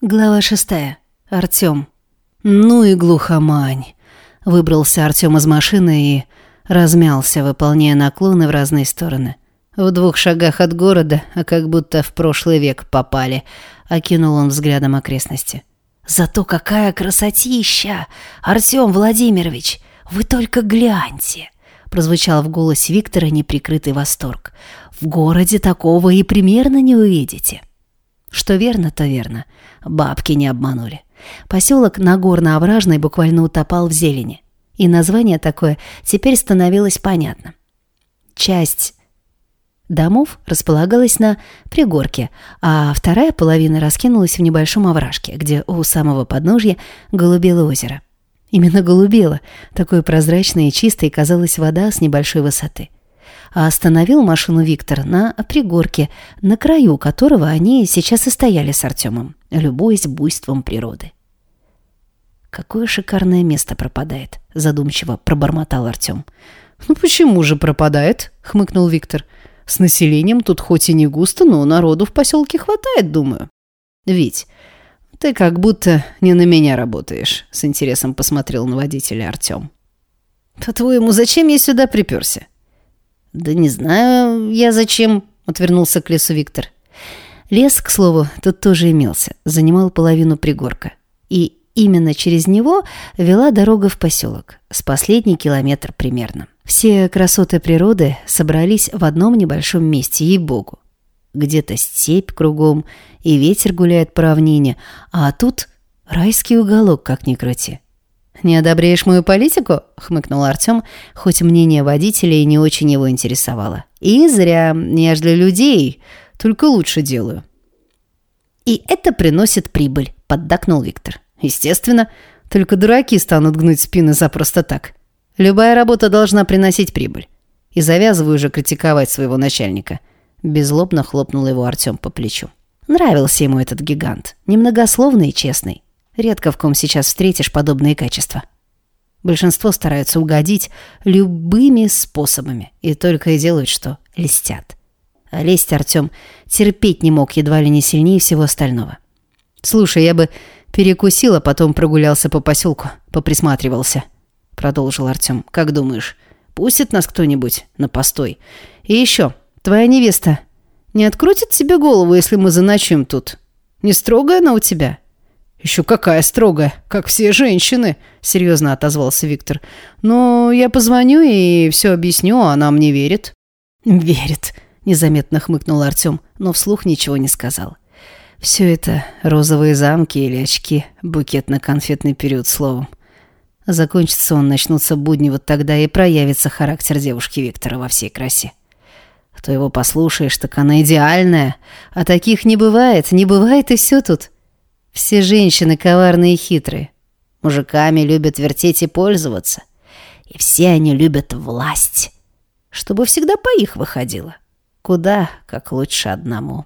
Глава шестая. Артём. Ну и глухомань. Выбрался Артём из машины и размялся, выполняя наклоны в разные стороны. В двух шагах от города, а как будто в прошлый век попали, окинул он взглядом окрестности. «Зато какая красотища! Артём Владимирович, вы только гляньте!» Прозвучал в голосе Виктора неприкрытый восторг. «В городе такого и примерно не увидите». Что верно, то верно. Бабки не обманули. Поселок Нагорно-Овражный буквально утопал в зелени. И название такое теперь становилось понятно. Часть домов располагалась на пригорке, а вторая половина раскинулась в небольшом овражке, где у самого подножья голубело озеро. Именно голубело, такой прозрачной и чистой казалась вода с небольшой высоты а остановил машину Виктор на пригорке, на краю которого они сейчас и стояли с Артемом, любуясь буйством природы. «Какое шикарное место пропадает», — задумчиво пробормотал Артем. «Ну почему же пропадает?» — хмыкнул Виктор. «С населением тут хоть и не густо, но народу в поселке хватает, думаю». «Вить, ты как будто не на меня работаешь», — с интересом посмотрел на водителя Артем. «По-твоему, зачем я сюда приперся?» «Да не знаю я зачем», — отвернулся к лесу Виктор. Лес, к слову, тут тоже имелся, занимал половину пригорка. И именно через него вела дорога в поселок, с последний километр примерно. Все красоты природы собрались в одном небольшом месте, ей-богу. Где-то степь кругом, и ветер гуляет по равнине, а тут райский уголок, как ни крути. «Не одобряешь мою политику?» — хмыкнул Артём, хоть мнение водителей не очень его интересовало. «И зря. Я ж для людей только лучше делаю». «И это приносит прибыль», — поддакнул Виктор. «Естественно. Только дураки станут гнуть спины за просто так. Любая работа должна приносить прибыль. И завязываю уже критиковать своего начальника». Беззлобно хлопнул его Артём по плечу. Нравился ему этот гигант. Немногословный и честный. Редко в ком сейчас встретишь подобные качества. Большинство стараются угодить любыми способами и только и делают, что льстят. А лезть Артем терпеть не мог едва ли не сильнее всего остального. «Слушай, я бы перекусил, а потом прогулялся по поселку, поприсматривался», — продолжил Артем. «Как думаешь, пустит нас кто-нибудь на постой? И еще, твоя невеста не открутит себе голову, если мы заночуем тут? Не строгая она у тебя?» «Еще какая строгая, как все женщины», — серьезно отозвался Виктор. «Но я позвоню и все объясню, а она мне верит». «Верит», — незаметно хмыкнул Артем, но вслух ничего не сказал. «Все это розовые замки или очки, букетно-конфетный период словом. Закончится он, начнутся будни, вот тогда и проявится характер девушки Виктора во всей красе. Кто его послушаешь, так она идеальная, а таких не бывает, не бывает и все тут». Все женщины коварные и хитрые. Мужиками любят вертеть и пользоваться. И все они любят власть. Чтобы всегда по их выходило. Куда, как лучше одному.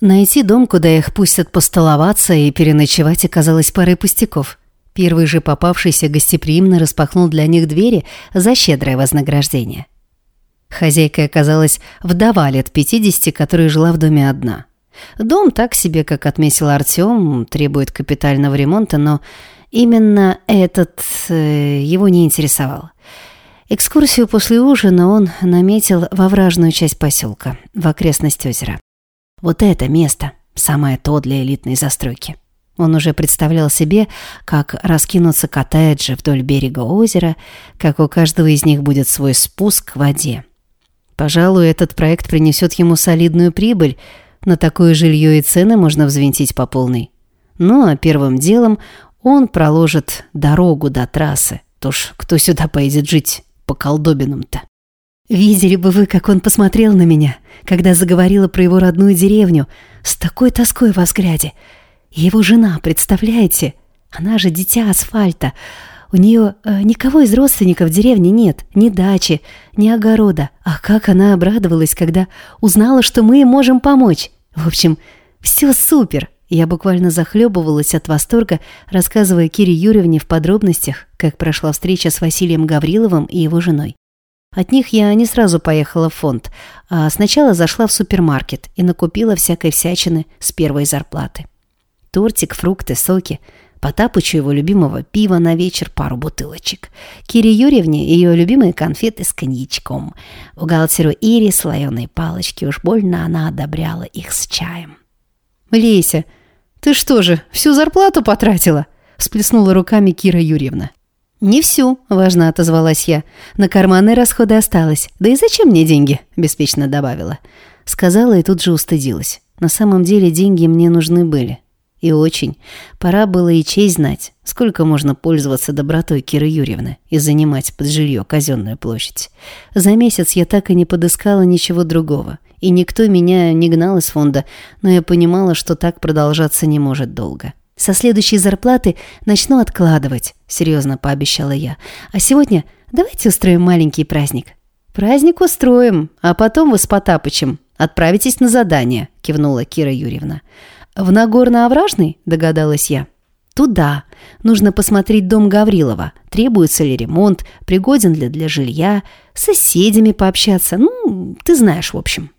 Найти дом, куда их пустят постоловаться и переночевать, оказалось парой пустяков. Первый же попавшийся гостеприимно распахнул для них двери за щедрое вознаграждение. Хозяйка оказалась вдова лет 50, которая жила в доме одна. Дом так себе, как отметил Артем, требует капитального ремонта, но именно этот э, его не интересовал. Экскурсию после ужина он наметил во вражную часть поселка, в окрестность озера. Вот это место, самое то для элитной застройки. Он уже представлял себе, как раскинутся коттеджи вдоль берега озера, как у каждого из них будет свой спуск к воде. Пожалуй, этот проект принесет ему солидную прибыль – на такое жилье и цены можно взвинтить по полной. Ну а первым делом он проложит дорогу до трассы. То ж кто сюда поедет жить по колдобинам-то? Видели бы вы, как он посмотрел на меня, когда заговорила про его родную деревню, с такой тоской во взгляде. Его жена, представляете? Она же дитя асфальта. У нее э, никого из родственников в деревне нет, ни дачи, ни огорода. А как она обрадовалась, когда узнала, что мы можем помочь. В общем, все супер. Я буквально захлебывалась от восторга, рассказывая Кире Юрьевне в подробностях, как прошла встреча с Василием Гавриловым и его женой. От них я не сразу поехала в фонд, а сначала зашла в супермаркет и накупила всякой всячины с первой зарплаты. Тортик, фрукты, соки. Потапычу его любимого пива на вечер пару бутылочек. Кире Юрьевне ее любимые конфеты с коньячком. Бухгалтеру Ире слоеные палочки. Уж больно она одобряла их с чаем. «Леся, ты что же, всю зарплату потратила?» Сплеснула руками Кира Юрьевна. «Не всю», – важно отозвалась я. «На карманные расходы осталось. Да и зачем мне деньги?» – беспечно добавила. Сказала и тут же устыдилась. На самом деле деньги мне нужны были. И очень. Пора было и честь знать, сколько можно пользоваться добротой Киры Юрьевны и занимать под жилье казенную площадь. За месяц я так и не подыскала ничего другого. И никто меня не гнал из фонда, но я понимала, что так продолжаться не может долго. Со следующей зарплаты начну откладывать, серьезно пообещала я. А сегодня давайте устроим маленький праздник. Праздник устроим, а потом вы с Потапычем отправитесь на задание, кивнула Кира Юрьевна. «В Нагорно-Овражный?» – догадалась я. «Туда. Нужно посмотреть дом Гаврилова. Требуется ли ремонт, пригоден ли для жилья, с соседями пообщаться. Ну, ты знаешь, в общем».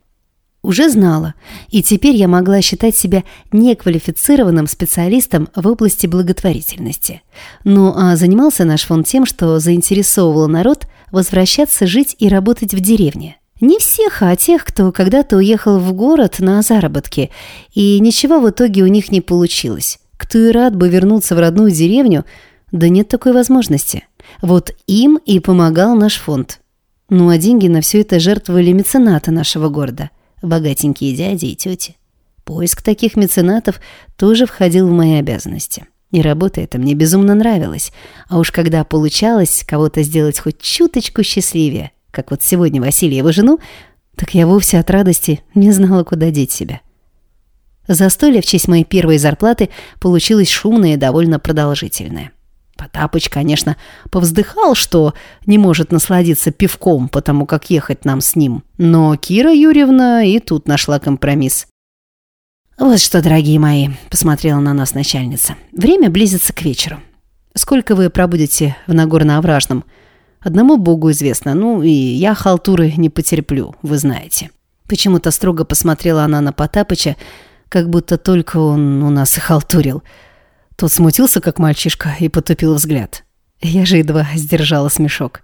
Уже знала, и теперь я могла считать себя неквалифицированным специалистом в области благотворительности. Ну а занимался наш фонд тем, что заинтересовывал народ возвращаться жить и работать в деревне. Не всех, а тех, кто когда-то уехал в город на заработки, и ничего в итоге у них не получилось. Кто и рад бы вернуться в родную деревню, да нет такой возможности. Вот им и помогал наш фонд. Ну а деньги на все это жертвовали меценаты нашего города, богатенькие дяди и тети. Поиск таких меценатов тоже входил в мои обязанности. И работа эта мне безумно нравилась. А уж когда получалось кого-то сделать хоть чуточку счастливее – как вот сегодня Василий его жену, так я вовсе от радости не знала, куда деть себя. Застолье в честь моей первой зарплаты получилось шумное и довольно продолжительное. Потапыч, конечно, повздыхал, что не может насладиться пивком, потому как ехать нам с ним. Но Кира Юрьевна и тут нашла компромисс. «Вот что, дорогие мои», — посмотрела на нас начальница, — «время близится к вечеру. Сколько вы пробудете в Нагорно-Овражном?» Одному богу известно, ну и я халтуры не потерплю, вы знаете. Почему-то строго посмотрела она на Потапыча, как будто только он у нас и халтурил. Тот смутился, как мальчишка, и потупил взгляд. Я же едва сдержала смешок.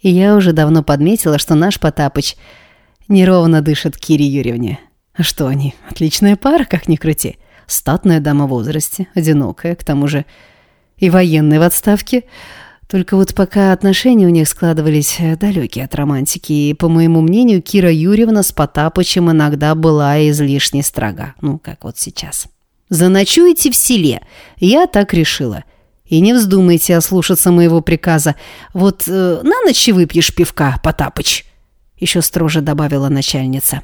И я уже давно подметила, что наш Потапыч неровно дышит Кире Юрьевне. А что они? Отличная пара, как ни крути. Статная дама в возрасте, одинокая, к тому же и военная в отставке – только вот пока отношения у них складывались э, далекие от романтики, и, по моему мнению, Кира Юрьевна с Потапычем иногда была излишне строга. Ну, как вот сейчас. «Заночуете в селе?» Я так решила. И не вздумайте ослушаться моего приказа. Вот э, на ночь выпьешь пивка, Потапыч!» Еще строже добавила начальница.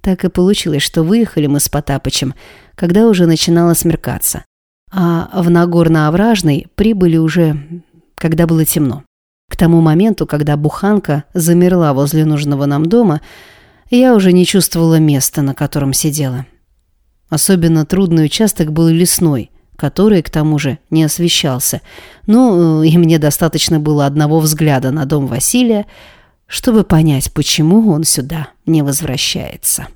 Так и получилось, что выехали мы с Потапычем, когда уже начинало смеркаться. А в Нагорно-Овражный прибыли уже когда было темно. К тому моменту, когда буханка замерла возле нужного нам дома, я уже не чувствовала места, на котором сидела. Особенно трудный участок был лесной, который, к тому же, не освещался. Ну, и мне достаточно было одного взгляда на дом Василия, чтобы понять, почему он сюда не возвращается.